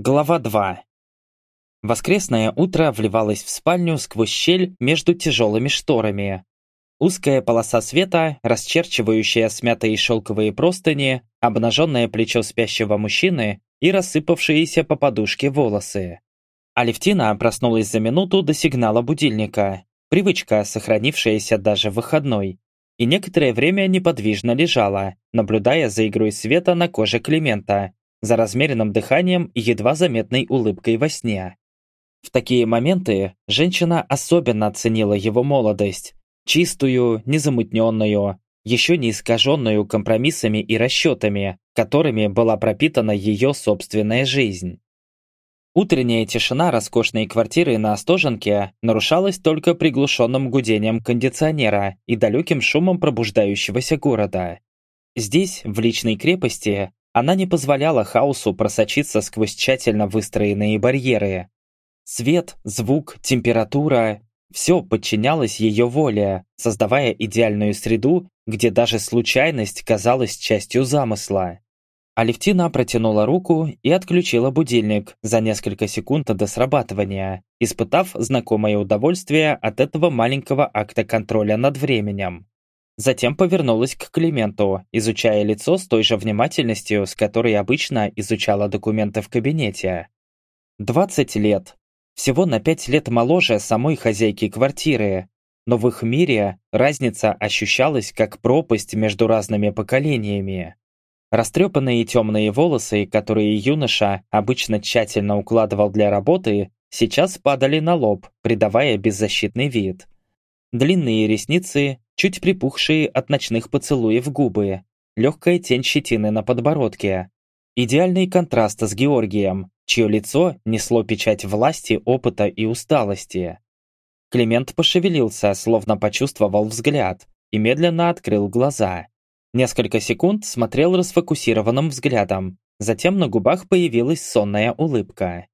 Глава 2. Воскресное утро вливалось в спальню сквозь щель между тяжелыми шторами. Узкая полоса света, расчерчивающая смятые шелковые простыни, обнаженное плечо спящего мужчины и рассыпавшиеся по подушке волосы. Алевтина проснулась за минуту до сигнала будильника, привычка, сохранившаяся даже в выходной, и некоторое время неподвижно лежала, наблюдая за игрой света на коже Климента, за размеренным дыханием и едва заметной улыбкой во сне. В такие моменты женщина особенно ценила его молодость, чистую, незамутненную, еще не искаженную компромиссами и расчетами, которыми была пропитана ее собственная жизнь. Утренняя тишина роскошной квартиры на Остоженке нарушалась только приглушенным гудением кондиционера и далеким шумом пробуждающегося города. Здесь, в личной крепости, она не позволяла хаосу просочиться сквозь тщательно выстроенные барьеры. Свет, звук, температура – все подчинялось ее воле, создавая идеальную среду, где даже случайность казалась частью замысла. Алевтина протянула руку и отключила будильник за несколько секунд до срабатывания, испытав знакомое удовольствие от этого маленького акта контроля над временем. Затем повернулась к Клименту, изучая лицо с той же внимательностью, с которой обычно изучала документы в кабинете. 20 лет. Всего на 5 лет моложе самой хозяйки квартиры. Но в их мире разница ощущалась как пропасть между разными поколениями. Растрепанные темные волосы, которые юноша обычно тщательно укладывал для работы, сейчас падали на лоб, придавая беззащитный вид. Длинные ресницы, чуть припухшие от ночных поцелуев губы, легкая тень щетины на подбородке. Идеальный контраст с Георгием, чье лицо несло печать власти, опыта и усталости. Климент пошевелился, словно почувствовал взгляд, и медленно открыл глаза. Несколько секунд смотрел расфокусированным взглядом, затем на губах появилась сонная улыбка.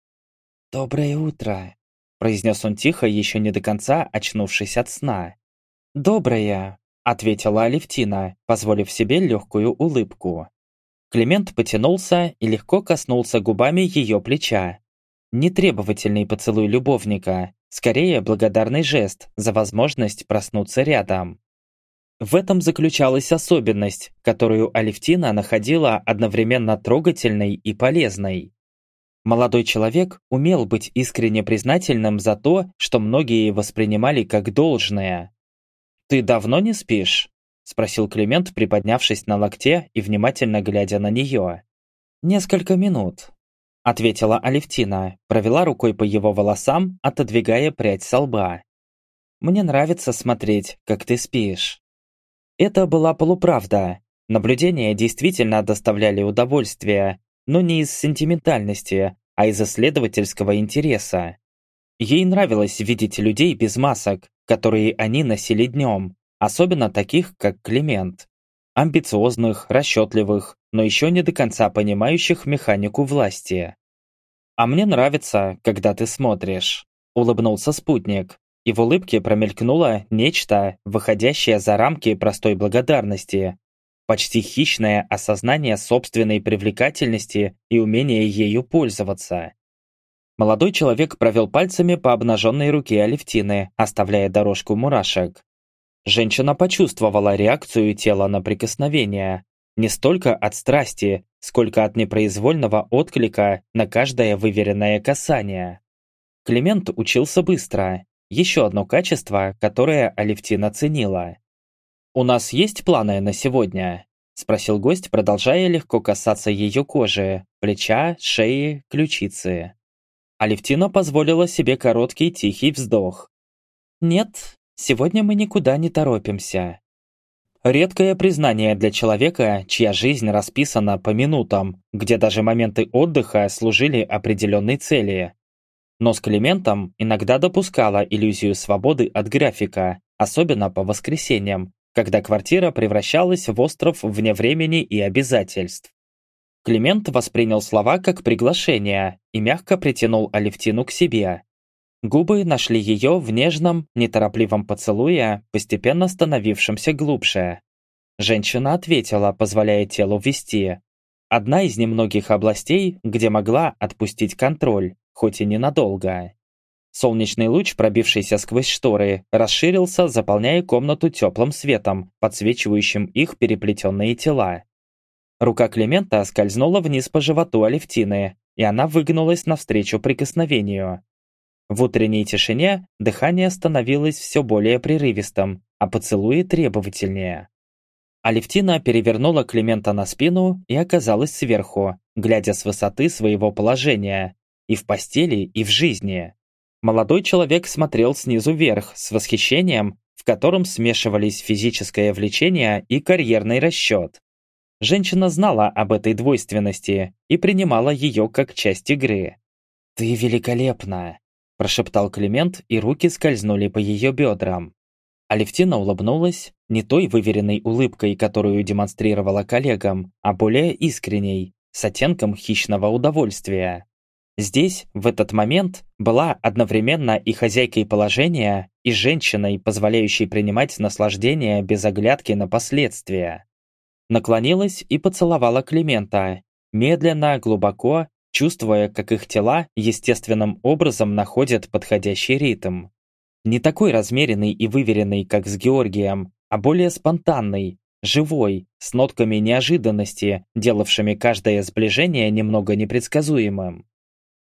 «Доброе утро», – произнес он тихо, еще не до конца очнувшись от сна. «Доброе», — ответила Алевтина, позволив себе легкую улыбку. Климент потянулся и легко коснулся губами ее плеча. Нетребовательный поцелуй любовника, скорее благодарный жест за возможность проснуться рядом. В этом заключалась особенность, которую Алевтина находила одновременно трогательной и полезной. Молодой человек умел быть искренне признательным за то, что многие воспринимали как должное. «Ты давно не спишь?» – спросил Климент, приподнявшись на локте и внимательно глядя на нее. «Несколько минут», – ответила Алевтина, провела рукой по его волосам, отодвигая прядь со лба. «Мне нравится смотреть, как ты спишь». Это была полуправда. Наблюдения действительно доставляли удовольствие, но не из сентиментальности, а из исследовательского интереса. Ей нравилось видеть людей без масок, которые они носили днем, особенно таких, как Климент. Амбициозных, расчетливых, но еще не до конца понимающих механику власти. «А мне нравится, когда ты смотришь», — улыбнулся спутник, и в улыбке промелькнуло нечто, выходящее за рамки простой благодарности, почти хищное осознание собственной привлекательности и умение ею пользоваться. Молодой человек провел пальцами по обнаженной руке Алевтины, оставляя дорожку мурашек. Женщина почувствовала реакцию тела на прикосновение, не столько от страсти, сколько от непроизвольного отклика на каждое выверенное касание. Климент учился быстро. Еще одно качество, которое Алевтина ценила. «У нас есть планы на сегодня?» – спросил гость, продолжая легко касаться ее кожи, плеча, шеи, ключицы. Алевтина позволила себе короткий тихий вздох. «Нет, сегодня мы никуда не торопимся». Редкое признание для человека, чья жизнь расписана по минутам, где даже моменты отдыха служили определенной цели. Но с Климентом иногда допускала иллюзию свободы от графика, особенно по воскресеньям, когда квартира превращалась в остров вне времени и обязательств. Климент воспринял слова как приглашение и мягко притянул Алевтину к себе. Губы нашли ее в нежном, неторопливом поцелуе, постепенно становившемся глубже. Женщина ответила, позволяя телу вести. одна из немногих областей, где могла отпустить контроль, хоть и ненадолго. Солнечный луч, пробившийся сквозь шторы, расширился, заполняя комнату теплым светом, подсвечивающим их переплетенные тела. Рука Климента скользнула вниз по животу Алевтины, и она выгнулась навстречу прикосновению. В утренней тишине дыхание становилось все более прерывистым, а поцелуи требовательнее. Алевтина перевернула Климента на спину и оказалась сверху, глядя с высоты своего положения, и в постели, и в жизни. Молодой человек смотрел снизу вверх с восхищением, в котором смешивались физическое влечение и карьерный расчет. Женщина знала об этой двойственности и принимала ее как часть игры. «Ты великолепна!» – прошептал Климент, и руки скользнули по ее бедрам. Алевтина улыбнулась, не той выверенной улыбкой, которую демонстрировала коллегам, а более искренней, с оттенком хищного удовольствия. Здесь, в этот момент, была одновременно и хозяйкой положения, и женщиной, позволяющей принимать наслаждение без оглядки на последствия. Наклонилась и поцеловала Климента, медленно, глубоко, чувствуя, как их тела естественным образом находят подходящий ритм. Не такой размеренный и выверенный, как с Георгием, а более спонтанный, живой, с нотками неожиданности, делавшими каждое сближение немного непредсказуемым.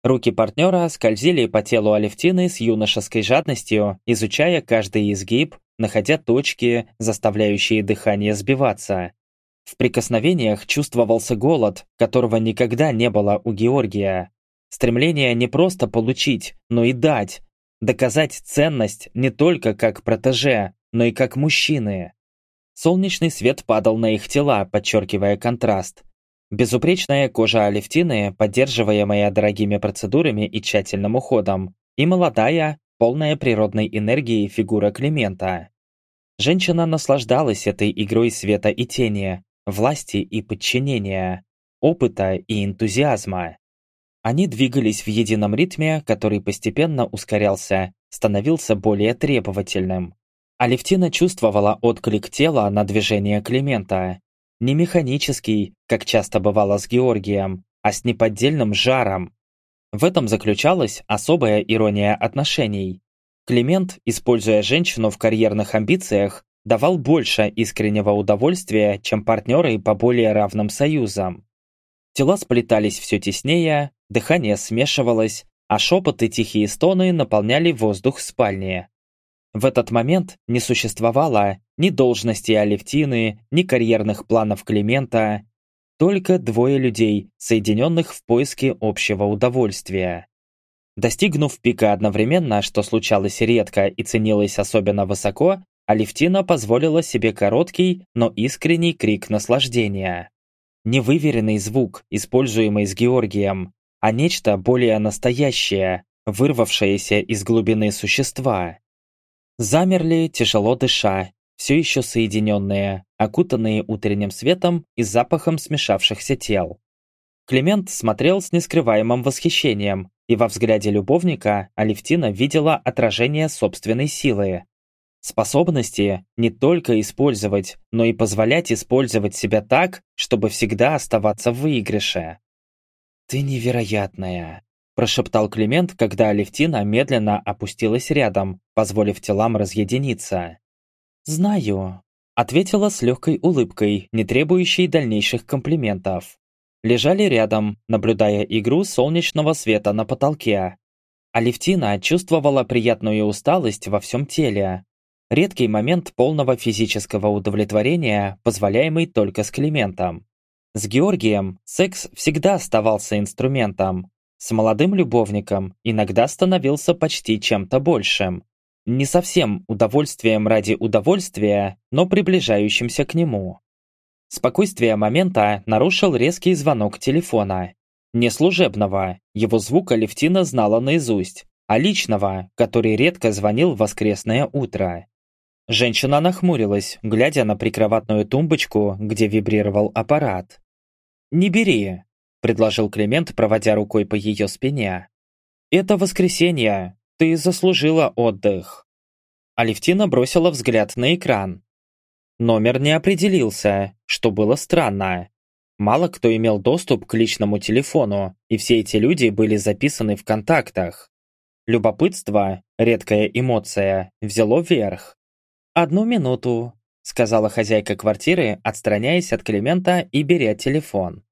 Руки партнера скользили по телу Алевтины с юношеской жадностью, изучая каждый изгиб, находя точки, заставляющие дыхание сбиваться. В прикосновениях чувствовался голод, которого никогда не было у Георгия. Стремление не просто получить, но и дать. Доказать ценность не только как протеже, но и как мужчины. Солнечный свет падал на их тела, подчеркивая контраст. Безупречная кожа Алевтины, поддерживаемая дорогими процедурами и тщательным уходом, и молодая, полная природной энергии фигура Климента. Женщина наслаждалась этой игрой света и тени, власти и подчинения, опыта и энтузиазма. Они двигались в едином ритме, который постепенно ускорялся, становился более требовательным. Алевтина чувствовала отклик тела на движение Климента, не механический, как часто бывало с Георгием, а с неподдельным жаром. В этом заключалась особая ирония отношений. Климент, используя женщину в карьерных амбициях, давал больше искреннего удовольствия, чем партнеры по более равным союзам. Тела сплетались все теснее, дыхание смешивалось, а шепот и тихие стоны наполняли воздух спальни. В этот момент не существовало ни должности Алевтины, ни карьерных планов Климента, только двое людей, соединенных в поиске общего удовольствия. Достигнув пика одновременно, что случалось редко и ценилось особенно высоко, Алевтина позволила себе короткий, но искренний крик наслаждения. Невыверенный звук, используемый с Георгием, а нечто более настоящее, вырвавшееся из глубины существа. Замерли, тяжело дыша, все еще соединенные, окутанные утренним светом и запахом смешавшихся тел. Климент смотрел с нескрываемым восхищением, и во взгляде любовника Алевтина видела отражение собственной силы. Способности не только использовать, но и позволять использовать себя так, чтобы всегда оставаться в выигрыше. «Ты невероятная», прошептал Климент, когда Алевтина медленно опустилась рядом, позволив телам разъединиться. «Знаю», — ответила с легкой улыбкой, не требующей дальнейших комплиментов. Лежали рядом, наблюдая игру солнечного света на потолке. Алевтина чувствовала приятную усталость во всем теле. Редкий момент полного физического удовлетворения, позволяемый только с Климентом. С Георгием секс всегда оставался инструментом, с молодым любовником иногда становился почти чем-то большим. Не совсем удовольствием ради удовольствия, но приближающимся к нему. Спокойствие момента нарушил резкий звонок телефона. Не служебного, его звук Алевтина знала наизусть, а личного, который редко звонил в воскресное утро. Женщина нахмурилась, глядя на прикроватную тумбочку, где вибрировал аппарат. «Не бери», предложил Климент, проводя рукой по ее спине. «Это воскресенье. Ты заслужила отдых». Алевтина бросила взгляд на экран. Номер не определился, что было странно. Мало кто имел доступ к личному телефону, и все эти люди были записаны в контактах. Любопытство, редкая эмоция, взяло верх. «Одну минуту», — сказала хозяйка квартиры, отстраняясь от Климента и беря телефон.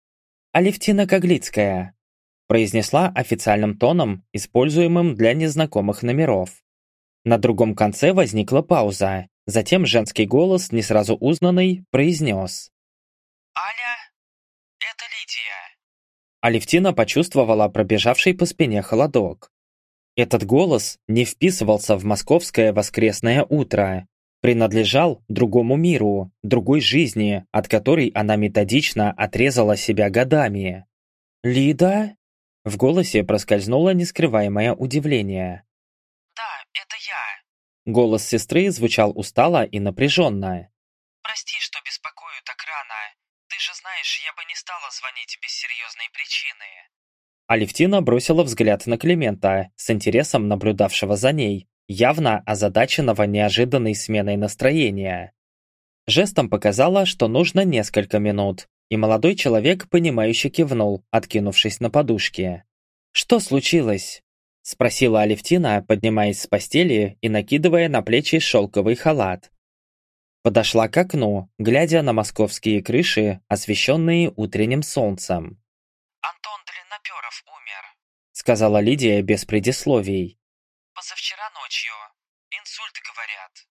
«Алевтина Коглицкая», — произнесла официальным тоном, используемым для незнакомых номеров. На другом конце возникла пауза, затем женский голос, не сразу узнанный, произнес. «Аля, это Лидия». Алевтина почувствовала пробежавший по спине холодок. Этот голос не вписывался в московское воскресное утро, принадлежал другому миру, другой жизни, от которой она методично отрезала себя годами. «Лида?» В голосе проскользнуло нескрываемое удивление. «Да, это я». Голос сестры звучал устало и напряженно. «Прости, что беспокою так рано. Ты же знаешь, я бы не стала звонить без серьезной причины». Алевтина бросила взгляд на Климента, с интересом наблюдавшего за ней, явно озадаченного неожиданной сменой настроения. Жестом показала, что нужно несколько минут, и молодой человек, понимающе кивнул, откинувшись на подушке. «Что случилось?» – спросила Алевтина, поднимаясь с постели и накидывая на плечи шелковый халат. Подошла к окну, глядя на московские крыши, освещенные утренним солнцем. «Антон Длинноперов умер», – сказала Лидия без предисловий. «Позавчера ночью. Инсульт, говорят».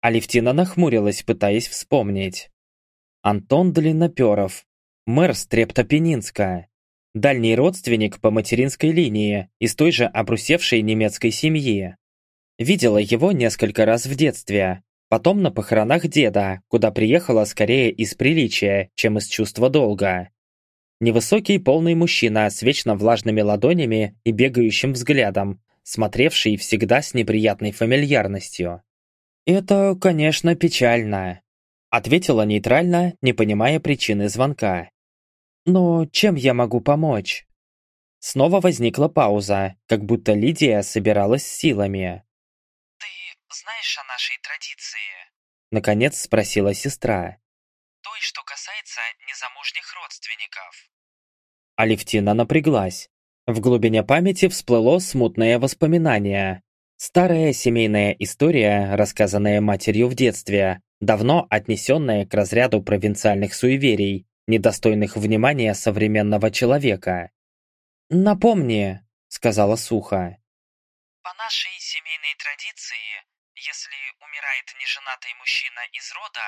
Алевтина нахмурилась, пытаясь вспомнить. Антон Длинноперов, мэр Стрептопенинска, дальний родственник по материнской линии из той же обрусевшей немецкой семьи. Видела его несколько раз в детстве, потом на похоронах деда, куда приехала скорее из приличия, чем из чувства долга. Невысокий полный мужчина с вечно влажными ладонями и бегающим взглядом, смотревший всегда с неприятной фамильярностью. «Это, конечно, печально», — ответила нейтрально, не понимая причины звонка. «Но чем я могу помочь?» Снова возникла пауза, как будто Лидия собиралась силами. «Ты знаешь о нашей традиции?» Наконец спросила сестра. «Той, что касается незамужних родственников». Алевтина напряглась. В глубине памяти всплыло смутное воспоминание. Старая семейная история, рассказанная матерью в детстве, давно отнесенная к разряду провинциальных суеверий, недостойных внимания современного человека. «Напомни», — сказала сухо. «По нашей семейной традиции, если умирает неженатый мужчина из рода,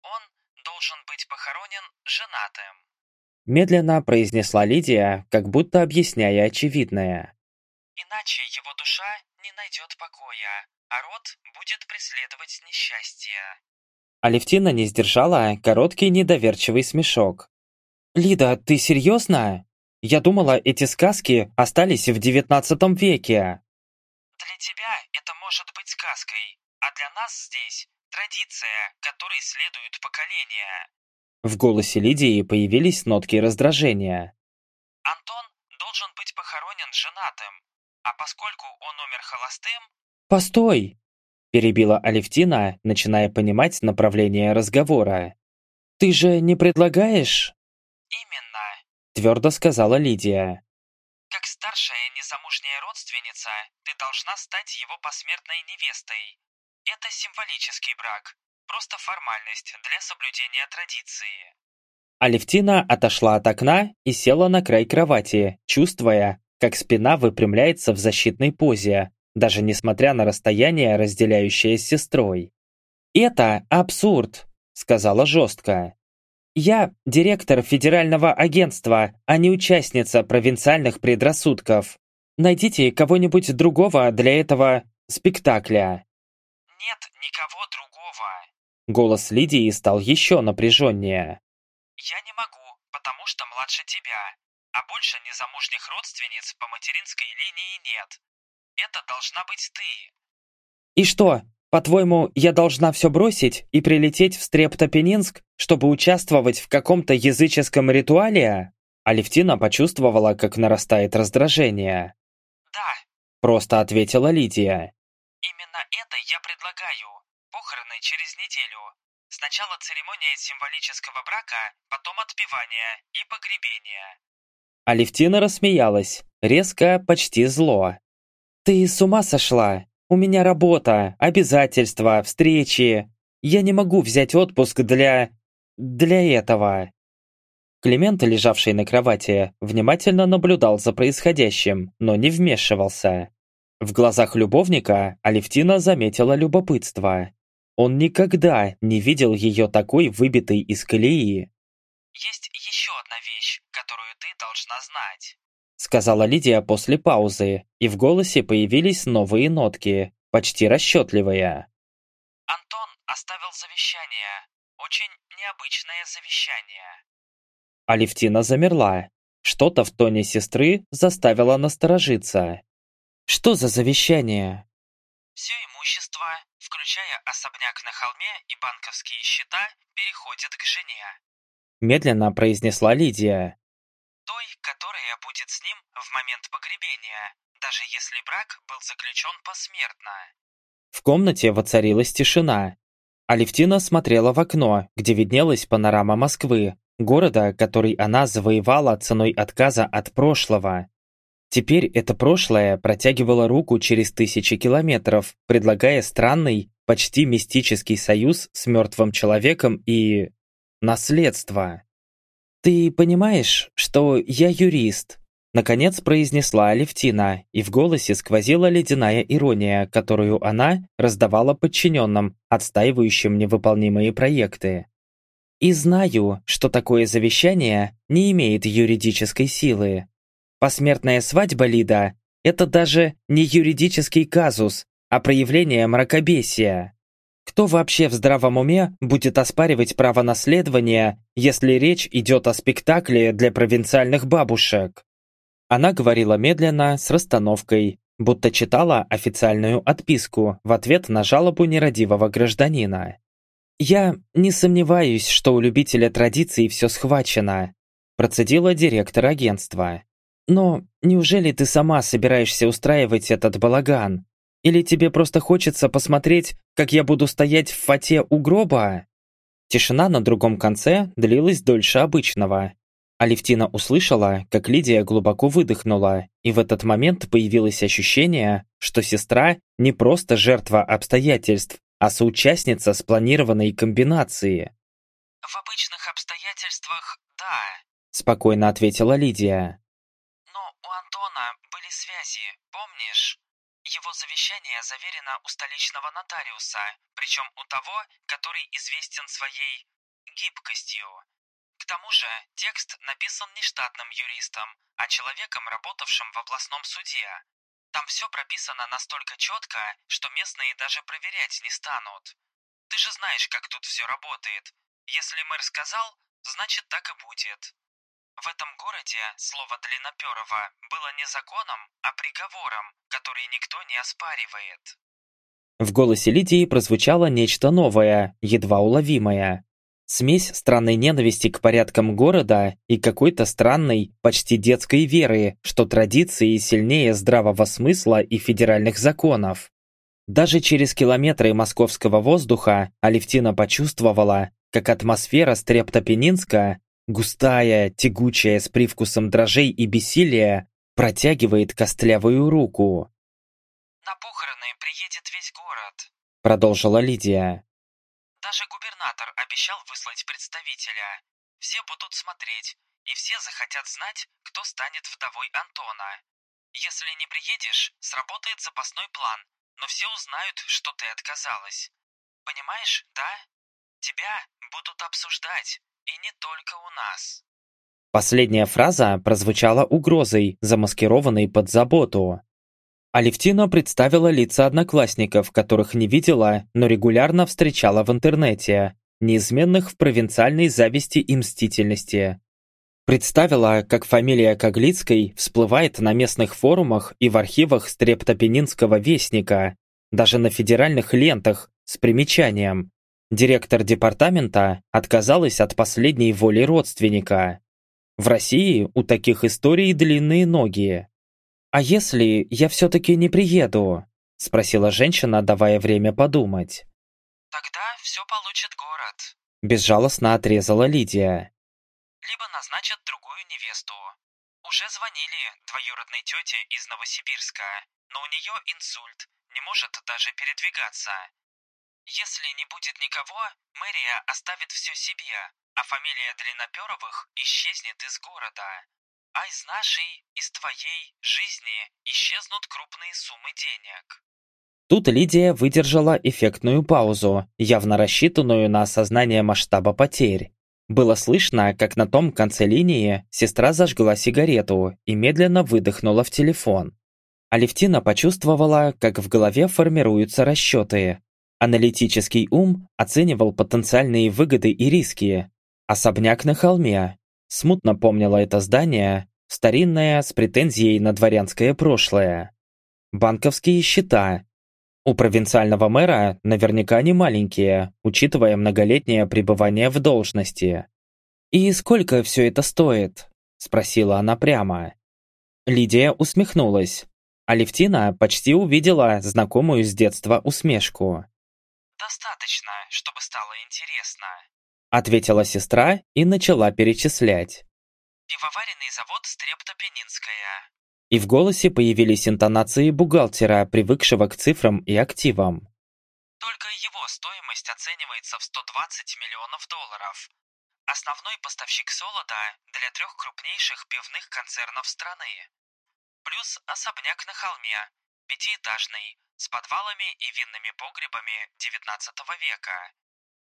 он должен быть похоронен женатым». Медленно произнесла Лидия, как будто объясняя очевидное. Иначе его душа не найдет покоя, а род будет преследовать несчастье. Алевтина не сдержала короткий недоверчивый смешок. «Лида, ты серьезно? Я думала, эти сказки остались в девятнадцатом веке». Для тебя это может быть сказкой, а для нас здесь традиция, которой следуют поколения. В голосе Лидии появились нотки раздражения. Антон должен быть похоронен женатым, а поскольку он умер холостым... «Постой!» – перебила Алевтина, начиная понимать направление разговора. «Ты же не предлагаешь?» «Именно», – твердо сказала Лидия. «Как старшая незамужняя родственница, ты должна стать его посмертной невестой. Это символический брак, Просто формальность для соблюдения традиции. Алевтина отошла от окна и села на край кровати, чувствуя, как спина выпрямляется в защитной позе, даже несмотря на расстояние, разделяющее с сестрой. «Это абсурд», — сказала жестко. «Я директор федерального агентства, а не участница провинциальных предрассудков. Найдите кого-нибудь другого для этого спектакля». «Нет никого другого», Голос Лидии стал еще напряженнее. «Я не могу, потому что младше тебя, а больше незамужних родственниц по материнской линии нет. Это должна быть ты». «И что, по-твоему, я должна все бросить и прилететь в Стрептопенинск, чтобы участвовать в каком-то языческом ритуале?» Алевтина почувствовала, как нарастает раздражение. «Да», – просто ответила Лидия. «Именно это я предлагаю. Похороны через неделю. Сначала церемония символического брака, потом отпевание и погребение. Алевтина рассмеялась, резко, почти зло. «Ты с ума сошла? У меня работа, обязательства, встречи. Я не могу взять отпуск для... для этого». Климент, лежавший на кровати, внимательно наблюдал за происходящим, но не вмешивался. В глазах любовника Алевтина заметила любопытство. Он никогда не видел ее такой выбитой из колеи. «Есть еще одна вещь, которую ты должна знать», сказала Лидия после паузы, и в голосе появились новые нотки, почти расчетливые. «Антон оставил завещание. Очень необычное завещание». Алевтина замерла. Что-то в тоне сестры заставило насторожиться. «Что за завещание?» «Все имущество, включая особняк на холме и банковские счета, переходит к жене», медленно произнесла Лидия. «Той, которая будет с ним в момент погребения, даже если брак был заключен посмертно». В комнате воцарилась тишина. Алевтина смотрела в окно, где виднелась панорама Москвы, Города, который она завоевала ценой отказа от прошлого. Теперь это прошлое протягивало руку через тысячи километров, предлагая странный, почти мистический союз с мертвым человеком и... наследство. «Ты понимаешь, что я юрист?» Наконец произнесла Алевтина, и в голосе сквозила ледяная ирония, которую она раздавала подчиненным, отстаивающим невыполнимые проекты. И знаю, что такое завещание не имеет юридической силы. Посмертная свадьба Лида – это даже не юридический казус, а проявление мракобесия. Кто вообще в здравом уме будет оспаривать право наследования, если речь идет о спектакле для провинциальных бабушек? Она говорила медленно, с расстановкой, будто читала официальную отписку в ответ на жалобу нерадивого гражданина. «Я не сомневаюсь, что у любителя традиций все схвачено», процедила директор агентства. «Но неужели ты сама собираешься устраивать этот балаган? Или тебе просто хочется посмотреть, как я буду стоять в фате у гроба?» Тишина на другом конце длилась дольше обычного. Алевтина услышала, как Лидия глубоко выдохнула, и в этот момент появилось ощущение, что сестра не просто жертва обстоятельств, а соучастница спланированной комбинации. «В обычных обстоятельствах, да», – спокойно ответила Лидия. «Но у Антона были связи, помнишь? Его завещание заверено у столичного нотариуса, причем у того, который известен своей гибкостью. К тому же текст написан не штатным юристом, а человеком, работавшим в областном суде. Там все прописано настолько четко, что местные даже проверять не станут. Ты же знаешь, как тут все работает. Если мэр сказал, значит так и будет. В этом городе слово «длинноперово» было не законом, а приговором, который никто не оспаривает. В голосе Лидии прозвучало нечто новое, едва уловимое. Смесь странной ненависти к порядкам города и какой-то странной, почти детской веры, что традиции сильнее здравого смысла и федеральных законов. Даже через километры московского воздуха Алевтина почувствовала, как атмосфера Стрептопенинска, густая, тягучая с привкусом дрожей и бессилия, протягивает костлявую руку. «На похороны приедет весь город», — продолжила Лидия. Даже губернатор обещал выслать представителя. Все будут смотреть, и все захотят знать, кто станет вдовой Антона. Если не приедешь, сработает запасной план, но все узнают, что ты отказалась. Понимаешь, да? Тебя будут обсуждать, и не только у нас. Последняя фраза прозвучала угрозой, замаскированной под заботу. Алевтина представила лица одноклассников, которых не видела, но регулярно встречала в интернете, неизменных в провинциальной зависти и мстительности. Представила, как фамилия Коглицкой всплывает на местных форумах и в архивах Стрептопенинского вестника, даже на федеральных лентах с примечанием. Директор департамента отказалась от последней воли родственника. В России у таких историй длинные ноги. «А если я все-таки не приеду?» – спросила женщина, давая время подумать. «Тогда все получит город. Безжалостно отрезала Лидия. Либо назначат другую невесту. Уже звонили двоюродной тете из Новосибирска, но у нее инсульт, не может даже передвигаться. Если не будет никого, мэрия оставит все себе, а фамилия Длинноперовых исчезнет из города. А из нашей, из твоей жизни исчезнут крупные суммы денег. Тут Лидия выдержала эффектную паузу, явно рассчитанную на осознание масштаба потерь. Было слышно, как на том конце линии сестра зажгла сигарету и медленно выдохнула в телефон. Алевтина почувствовала, как в голове формируются расчеты. Аналитический ум оценивал потенциальные выгоды и риски. Особняк на холме. Смутно помнила это здание, старинное, с претензией на дворянское прошлое. Банковские счета. У провинциального мэра наверняка не маленькие, учитывая многолетнее пребывание в должности. «И сколько все это стоит?» – спросила она прямо. Лидия усмехнулась. Алевтина почти увидела знакомую с детства усмешку. «Достаточно, чтобы стало интересно», — ответила сестра и начала перечислять. «Пивоваренный завод Стрептопенинская». И в голосе появились интонации бухгалтера, привыкшего к цифрам и активам. «Только его стоимость оценивается в 120 миллионов долларов. Основной поставщик солода для трех крупнейших пивных концернов страны. Плюс особняк на холме, пятиэтажный, с подвалами и винными погребами XIX века.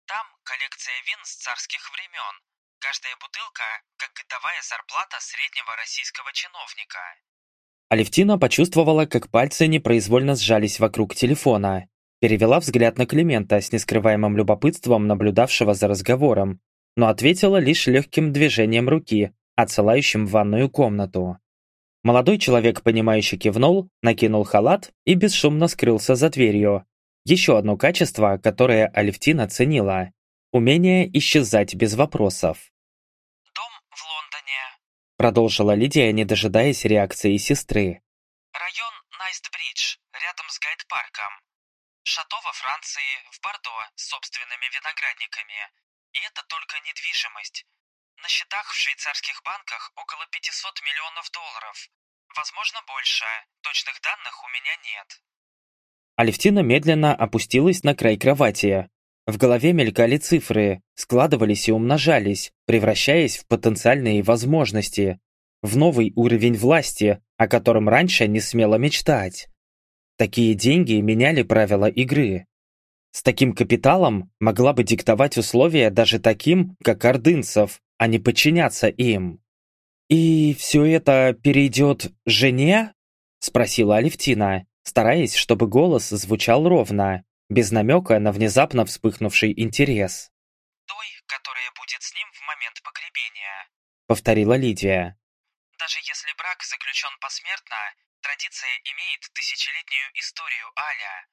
Там коллекция вин с царских времен. Каждая бутылка – как годовая зарплата среднего российского чиновника. Алевтина почувствовала, как пальцы непроизвольно сжались вокруг телефона. Перевела взгляд на Климента с нескрываемым любопытством, наблюдавшего за разговором, но ответила лишь легким движением руки, отсылающим в ванную комнату. Молодой человек, понимающе кивнул, накинул халат и бесшумно скрылся за дверью. Еще одно качество, которое Алевтина ценила – умение исчезать без вопросов. «Дом в Лондоне», – продолжила Лидия, не дожидаясь реакции сестры. «Район Найстбридж, рядом с Гайд-парком. Шато во Франции, в Бордо, с собственными виноградниками. И это только недвижимость. На счетах в швейцарских банках около 500 миллионов долларов. Возможно, больше. Точных данных у меня нет. Алевтина медленно опустилась на край кровати. В голове мелькали цифры, складывались и умножались, превращаясь в потенциальные возможности, в новый уровень власти, о котором раньше не смела мечтать. Такие деньги меняли правила игры. С таким капиталом могла бы диктовать условия даже таким, как ордынцев, а не подчиняться им. «И все это перейдет жене?» – спросила Алевтина, стараясь, чтобы голос звучал ровно, без намека на внезапно вспыхнувший интерес. «Той, которая будет с ним в момент погребения», – повторила Лидия. «Даже если брак заключен посмертно, традиция имеет тысячелетнюю историю Аля.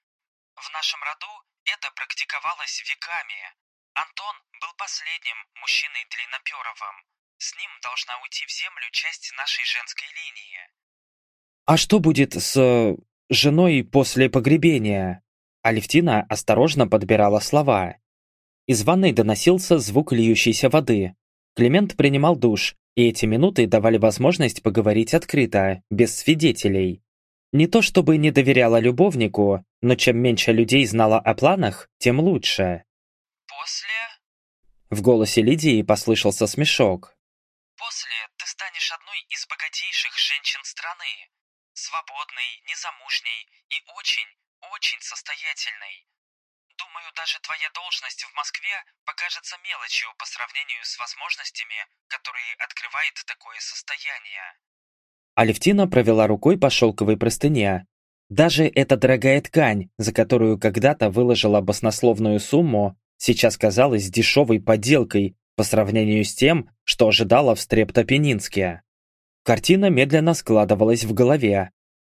В нашем роду это практиковалось веками, Антон был последним мужчиной длинноперовым. С ним должна уйти в землю часть нашей женской линии. А что будет с э, женой после погребения? Алевтина осторожно подбирала слова. Из ванной доносился звук льющейся воды. Климент принимал душ, и эти минуты давали возможность поговорить открыто, без свидетелей. Не то чтобы не доверяла любовнику, но чем меньше людей знала о планах, тем лучше. После... В голосе Лидии послышался смешок. После ты станешь одной из богатейших женщин страны. Свободной, незамужней и очень, очень состоятельной. Думаю, даже твоя должность в Москве покажется мелочью по сравнению с возможностями, которые открывает такое состояние. Алевтина провела рукой по шелковой простыне. Даже эта дорогая ткань, за которую когда-то выложила баснословную сумму, сейчас казалась дешевой подделкой по сравнению с тем, что ожидала в Стрептопенинске. Картина медленно складывалась в голове.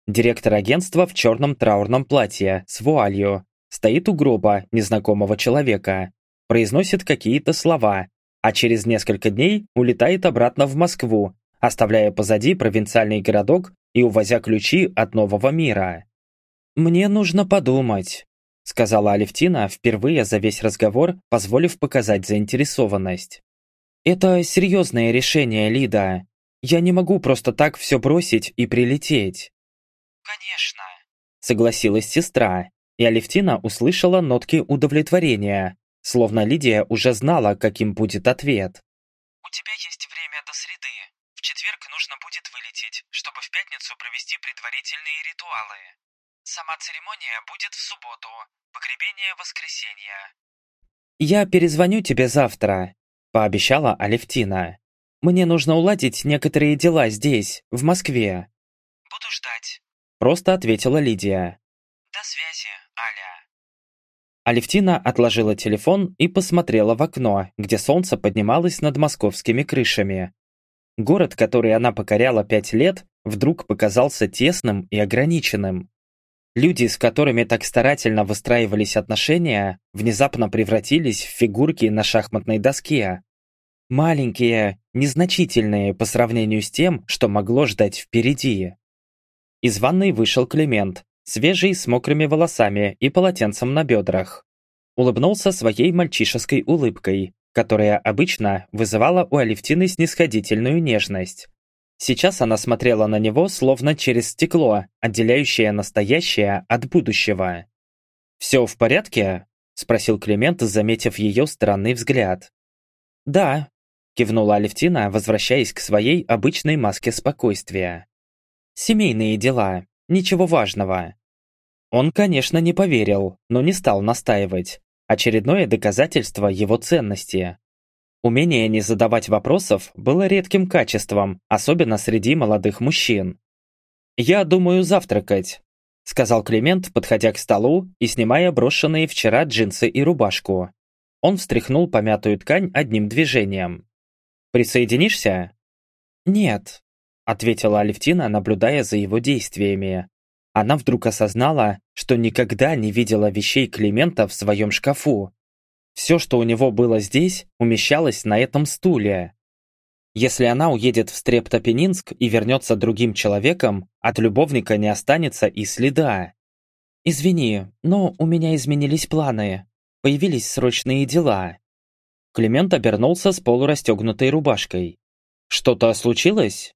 Директор агентства в черном траурном платье с вуалью стоит у гроба незнакомого человека, произносит какие-то слова, а через несколько дней улетает обратно в Москву, оставляя позади провинциальный городок и увозя ключи от нового мира. «Мне нужно подумать», сказала Алевтина, впервые за весь разговор, позволив показать заинтересованность. «Это серьезное решение, Лида. Я не могу просто так все бросить и прилететь». «Конечно», — согласилась сестра, и Алевтина услышала нотки удовлетворения, словно Лидия уже знала, каким будет ответ. «У тебя есть время до среды. В четверг нужно будет вылететь, чтобы в пятницу провести предварительные ритуалы. Сама церемония будет в субботу, погребение воскресенье». «Я перезвоню тебе завтра», – пообещала Алевтина. «Мне нужно уладить некоторые дела здесь, в Москве». «Буду ждать», – просто ответила Лидия. «До связи, Аля». Алевтина отложила телефон и посмотрела в окно, где солнце поднималось над московскими крышами. Город, который она покоряла пять лет, вдруг показался тесным и ограниченным. Люди, с которыми так старательно выстраивались отношения, внезапно превратились в фигурки на шахматной доске. Маленькие, незначительные по сравнению с тем, что могло ждать впереди. Из ванной вышел Климент, свежий, с мокрыми волосами и полотенцем на бедрах. Улыбнулся своей мальчишеской улыбкой, которая обычно вызывала у Алевтины снисходительную нежность. Сейчас она смотрела на него словно через стекло, отделяющее настоящее от будущего. «Все в порядке?» – спросил Климент, заметив ее странный взгляд. «Да», – кивнула Алевтина, возвращаясь к своей обычной маске спокойствия. «Семейные дела, ничего важного». Он, конечно, не поверил, но не стал настаивать. Очередное доказательство его ценности. Умение не задавать вопросов было редким качеством, особенно среди молодых мужчин. «Я думаю завтракать», — сказал Климент, подходя к столу и снимая брошенные вчера джинсы и рубашку. Он встряхнул помятую ткань одним движением. «Присоединишься?» «Нет», — ответила Алевтина, наблюдая за его действиями. Она вдруг осознала, что никогда не видела вещей Климента в своем шкафу, все, что у него было здесь, умещалось на этом стуле. Если она уедет в Стрептопенинск и вернется другим человеком, от любовника не останется и следа. «Извини, но у меня изменились планы. Появились срочные дела». Климент обернулся с полурастегнутой рубашкой. «Что-то случилось?»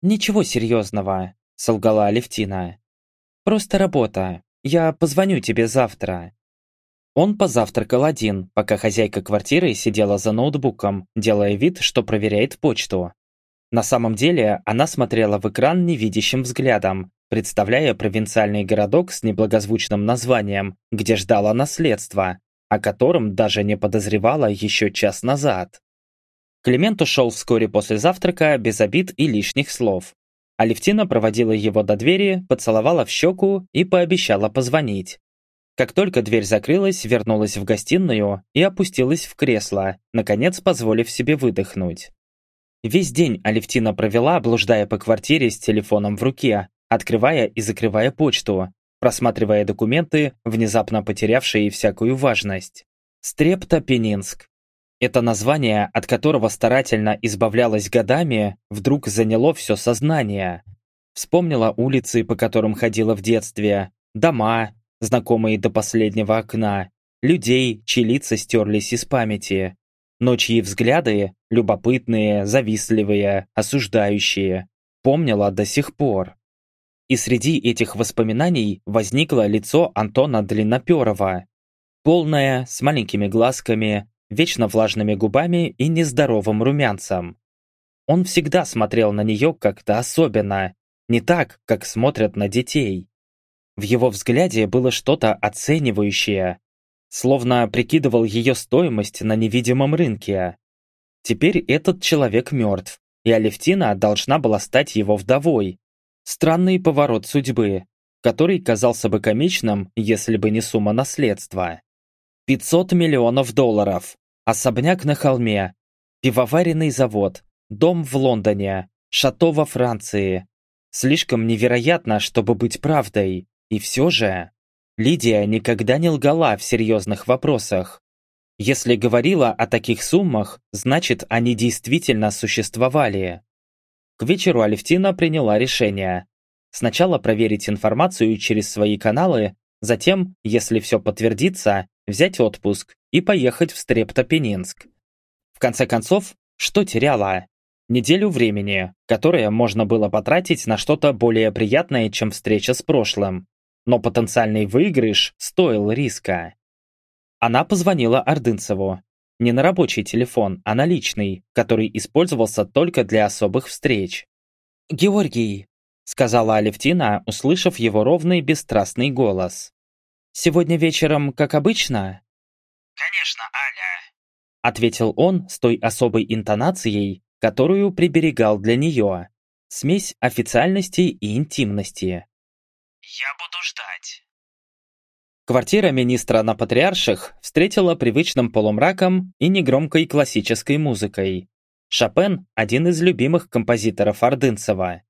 «Ничего серьезного», — солгала Алевтина. «Просто работа. Я позвоню тебе завтра». Он позавтракал один, пока хозяйка квартиры сидела за ноутбуком, делая вид, что проверяет почту. На самом деле, она смотрела в экран невидящим взглядом, представляя провинциальный городок с неблагозвучным названием, где ждала наследство, о котором даже не подозревала еще час назад. Климент ушел вскоре после завтрака без обид и лишних слов. Алевтина проводила его до двери, поцеловала в щеку и пообещала позвонить. Как только дверь закрылась, вернулась в гостиную и опустилась в кресло, наконец позволив себе выдохнуть. Весь день Алевтина провела, блуждая по квартире с телефоном в руке, открывая и закрывая почту, просматривая документы, внезапно потерявшие всякую важность. Стрептопенинск. Это название, от которого старательно избавлялась годами, вдруг заняло все сознание. Вспомнила улицы, по которым ходила в детстве, дома, знакомые до последнего окна, людей, чьи лица стерлись из памяти, но чьи взгляды, любопытные, завистливые, осуждающие, помнила до сих пор. И среди этих воспоминаний возникло лицо Антона Длинноперова, полное, с маленькими глазками, вечно влажными губами и нездоровым румянцем. Он всегда смотрел на нее как-то особенно, не так, как смотрят на детей. В его взгляде было что-то оценивающее, словно прикидывал ее стоимость на невидимом рынке. Теперь этот человек мертв, и Алевтина должна была стать его вдовой. Странный поворот судьбы, который казался бы комичным, если бы не сумма наследства. 500 миллионов долларов, особняк на холме, пивоваренный завод, дом в Лондоне, шато во Франции. Слишком невероятно, чтобы быть правдой. И все же, Лидия никогда не лгала в серьезных вопросах. Если говорила о таких суммах, значит, они действительно существовали. К вечеру Алевтина приняла решение. Сначала проверить информацию через свои каналы, затем, если все подтвердится, взять отпуск и поехать в Стрептопенинск. В конце концов, что теряла? Неделю времени, которое можно было потратить на что-то более приятное, чем встреча с прошлым. Но потенциальный выигрыш стоил риска. Она позвонила Ордынцеву. Не на рабочий телефон, а на личный, который использовался только для особых встреч. «Георгий», — сказала Алевтина, услышав его ровный, бесстрастный голос. «Сегодня вечером, как обычно?» «Конечно, Аля», — ответил он с той особой интонацией, которую приберегал для нее. Смесь официальности и интимности. «Я буду ждать». Квартира министра на Патриарших встретила привычным полумраком и негромкой классической музыкой. Шопен – один из любимых композиторов Ордынцева.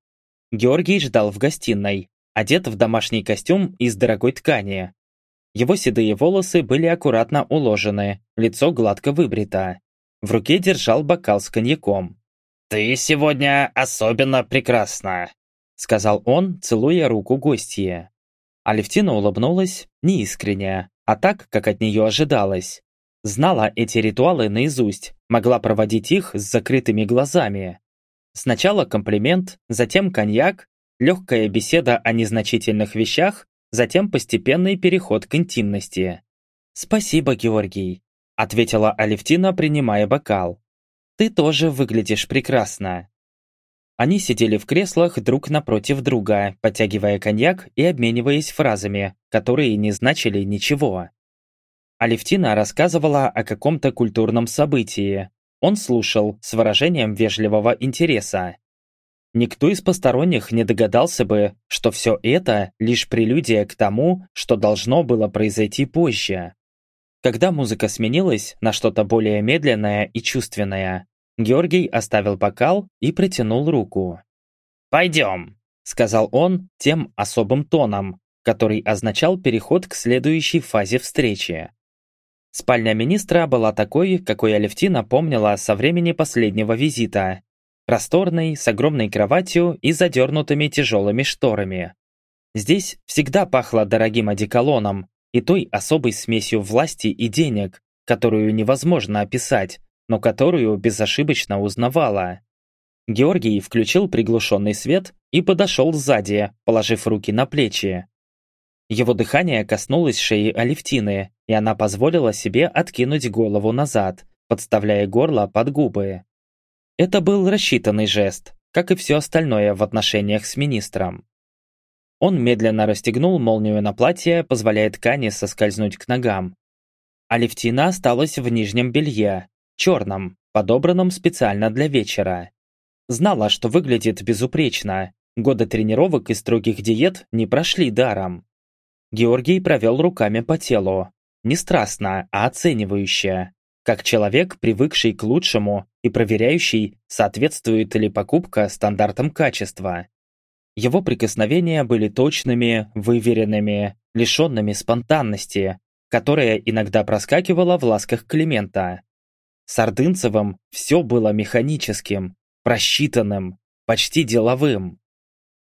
Георгий ждал в гостиной, одет в домашний костюм из дорогой ткани. Его седые волосы были аккуратно уложены, лицо гладко выбрито. В руке держал бокал с коньяком. «Ты сегодня особенно прекрасна», — сказал он, целуя руку гостье. Алевтина улыбнулась, неискренне, а так, как от нее ожидалось. Знала эти ритуалы наизусть, могла проводить их с закрытыми глазами. Сначала комплимент, затем коньяк, легкая беседа о незначительных вещах, затем постепенный переход к интимности. «Спасибо, Георгий», — ответила Алевтина, принимая бокал. «Ты тоже выглядишь прекрасно». Они сидели в креслах друг напротив друга, подтягивая коньяк и обмениваясь фразами, которые не значили ничего. Алевтина рассказывала о каком-то культурном событии. Он слушал с выражением вежливого интереса. Никто из посторонних не догадался бы, что все это лишь прелюдия к тому, что должно было произойти позже. Когда музыка сменилась на что-то более медленное и чувственное, Георгий оставил бокал и протянул руку. «Пойдем», — сказал он тем особым тоном, который означал переход к следующей фазе встречи. Спальня министра была такой, какой Алевтина помнила со времени последнего визита. Просторной, с огромной кроватью и задернутыми тяжелыми шторами. Здесь всегда пахло дорогим одеколоном и той особой смесью власти и денег, которую невозможно описать, но которую безошибочно узнавала. Георгий включил приглушенный свет и подошел сзади, положив руки на плечи. Его дыхание коснулось шеи Алевтины, и она позволила себе откинуть голову назад, подставляя горло под губы. Это был рассчитанный жест, как и все остальное в отношениях с министром. Он медленно расстегнул молнию на платье, позволяя ткани соскользнуть к ногам. Алевтина осталась в нижнем белье, черном, подобранном специально для вечера. Знала, что выглядит безупречно. Годы тренировок и строгих диет не прошли даром. Георгий провел руками по телу. Не страстно, а оценивающе. Как человек, привыкший к лучшему и проверяющий, соответствует ли покупка стандартам качества. Его прикосновения были точными, выверенными, лишенными спонтанности, которая иногда проскакивала в ласках Климента. С Ордынцевым все было механическим, просчитанным, почти деловым.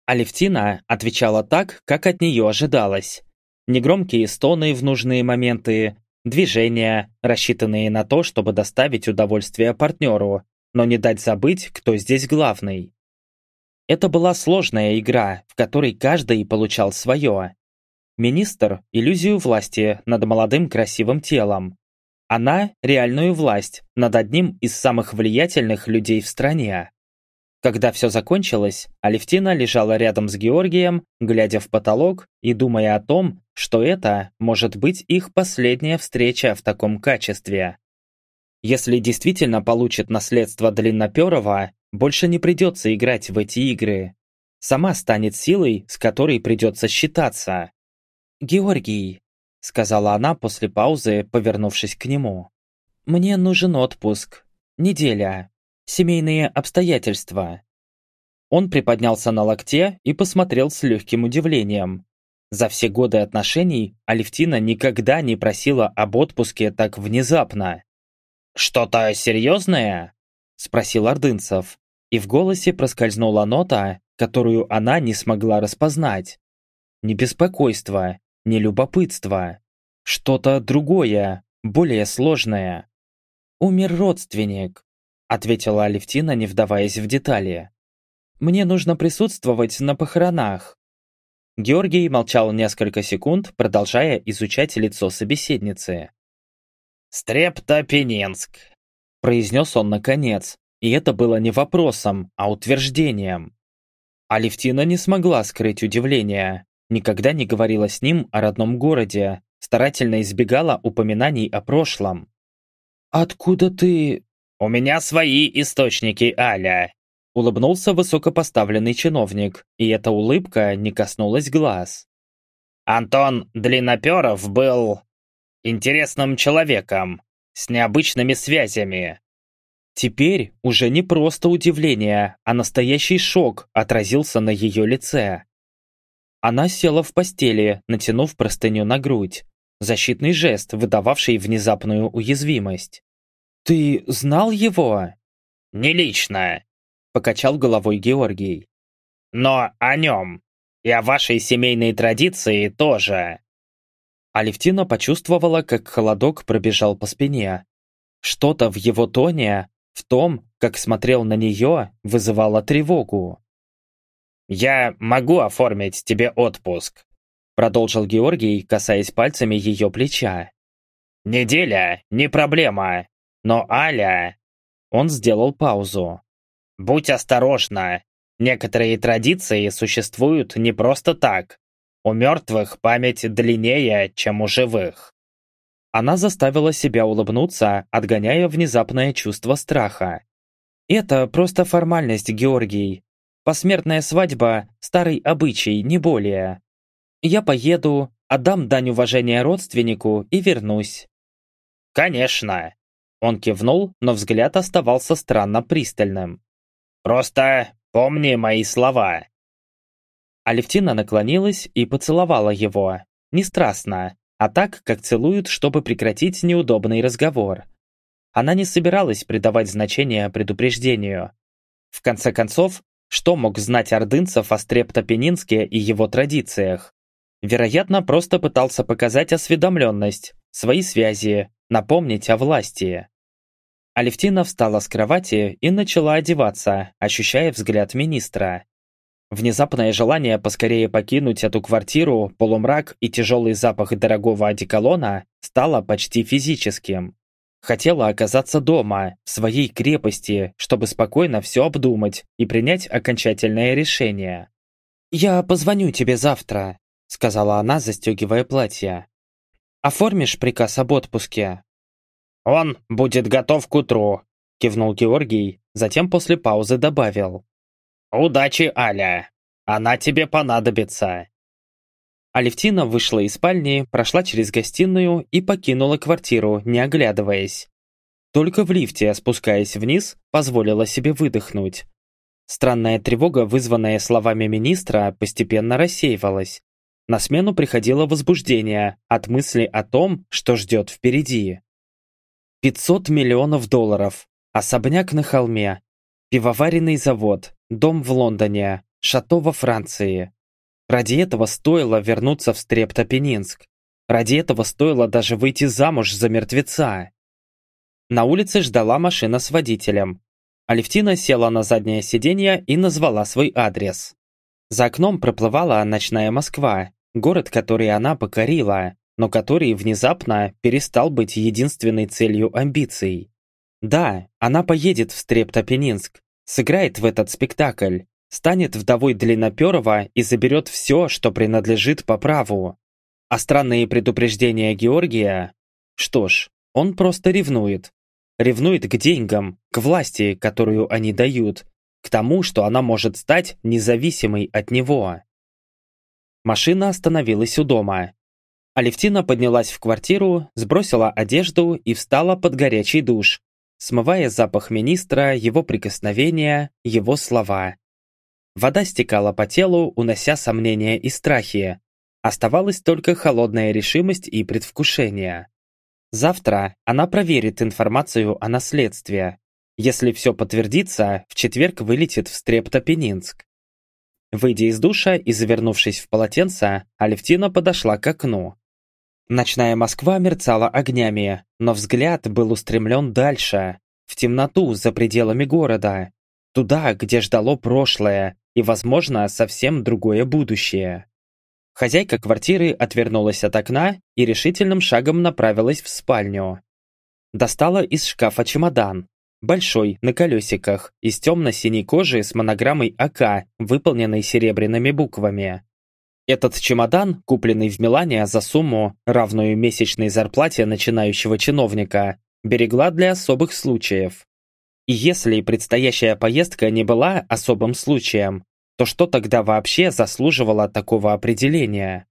Алевтина отвечала так, как от нее ожидалось. Негромкие стоны в нужные моменты, движения, рассчитанные на то, чтобы доставить удовольствие партнеру, но не дать забыть, кто здесь главный. Это была сложная игра, в которой каждый получал свое. Министр – иллюзию власти над молодым красивым телом, она – реальную власть над одним из самых влиятельных людей в стране. Когда все закончилось, Алевтина лежала рядом с Георгием, глядя в потолок и думая о том, что это может быть их последняя встреча в таком качестве. Если действительно получит наследство Длинноперова, больше не придется играть в эти игры. Сама станет силой, с которой придется считаться. «Георгий», — сказала она после паузы, повернувшись к нему. «Мне нужен отпуск. Неделя. Семейные обстоятельства». Он приподнялся на локте и посмотрел с легким удивлением. За все годы отношений Алевтина никогда не просила об отпуске так внезапно. «Что-то серьезное?» – спросил Ордынцев, и в голосе проскользнула нота, которую она не смогла распознать. Не беспокойство, не любопытство. Что-то другое, более сложное. «Умер родственник», — ответила Алевтина, не вдаваясь в детали. «Мне нужно присутствовать на похоронах». Георгий молчал несколько секунд, продолжая изучать лицо собеседницы. «Стрептопенинск», — произнес он наконец, и это было не вопросом, а утверждением. Алевтина не смогла скрыть удивление, никогда не говорила с ним о родном городе, старательно избегала упоминаний о прошлом. «Откуда ты...» «У меня свои источники, Аля», — улыбнулся высокопоставленный чиновник, и эта улыбка не коснулась глаз. «Антон Длинноперов был интересным человеком, с необычными связями». Теперь уже не просто удивление, а настоящий шок отразился на ее лице. Она села в постели, натянув простыню на грудь. Защитный жест, выдававший внезапную уязвимость. «Ты знал его?» «Не лично», — покачал головой Георгий. «Но о нем. И о вашей семейной традиции тоже». Алевтина почувствовала, как холодок пробежал по спине. Что-то в его тоне, в том, как смотрел на нее, вызывало тревогу. «Я могу оформить тебе отпуск», Продолжил Георгий, касаясь пальцами ее плеча. «Неделя – не проблема. Но Аля...» Он сделал паузу. «Будь осторожна. Некоторые традиции существуют не просто так. У мертвых память длиннее, чем у живых». Она заставила себя улыбнуться, отгоняя внезапное чувство страха. «Это просто формальность, Георгий. Посмертная свадьба – старый обычай, не более. Я поеду, отдам дань уважения родственнику и вернусь». «Конечно!» Он кивнул, но взгляд оставался странно пристальным. «Просто помни мои слова!» Алевтина наклонилась и поцеловала его. Не страстно, а так, как целуют, чтобы прекратить неудобный разговор. Она не собиралась придавать значение предупреждению. В конце концов, что мог знать ордынцев о Стрептопенинске и его традициях? Вероятно, просто пытался показать осведомленность, свои связи, напомнить о власти. Алевтина встала с кровати и начала одеваться, ощущая взгляд министра. Внезапное желание поскорее покинуть эту квартиру, полумрак и тяжелый запах дорогого одеколона стало почти физическим. Хотела оказаться дома, в своей крепости, чтобы спокойно все обдумать и принять окончательное решение. «Я позвоню тебе завтра», сказала она, застегивая платье. «Оформишь приказ об отпуске?» «Он будет готов к утру», кивнул Георгий, затем после паузы добавил. «Удачи, Аля! Она тебе понадобится!» Алевтина вышла из спальни, прошла через гостиную и покинула квартиру, не оглядываясь. Только в лифте, спускаясь вниз, позволила себе выдохнуть. Странная тревога, вызванная словами министра, постепенно рассеивалась, на смену приходило возбуждение от мысли о том, что ждет впереди. 500 миллионов долларов, особняк на холме, пивоваренный завод, дом в Лондоне, шато во Франции. Ради этого стоило вернуться в Стрептопенинск. Ради этого стоило даже выйти замуж за мертвеца. На улице ждала машина с водителем. Алевтина села на заднее сиденье и назвала свой адрес. За окном проплывала ночная Москва, Город, который она покорила, но который внезапно перестал быть единственной целью амбиций. Да, она поедет в Стрептопенинск, сыграет в этот спектакль, станет вдовой Длинноперова и заберет все, что принадлежит по праву. А странные предупреждения Георгия? Что ж, он просто ревнует. Ревнует к деньгам, к власти, которую они дают, к тому, что она может стать независимой от него. Машина остановилась у дома. Алевтина поднялась в квартиру, сбросила одежду и встала под горячий душ, смывая запах министра, его прикосновения, его слова. Вода стекала по телу, унося сомнения и страхи. Оставалась только холодная решимость и предвкушение. Завтра она проверит информацию о наследстве. Если все подтвердится, в четверг вылетит в Стрептопенинск. Выйдя из душа и завернувшись в полотенце, Алевтина подошла к окну. Ночная Москва мерцала огнями, но взгляд был устремлен дальше, в темноту за пределами города, туда, где ждало прошлое и, возможно, совсем другое будущее. Хозяйка квартиры отвернулась от окна и решительным шагом направилась в спальню. Достала из шкафа чемодан, Большой, на колесиках, из темно-синей кожи с монограммой АК, выполненной серебряными буквами. Этот чемодан, купленный в Милане за сумму, равную месячной зарплате начинающего чиновника, берегла для особых случаев. И если предстоящая поездка не была особым случаем, то что тогда вообще заслуживало такого определения?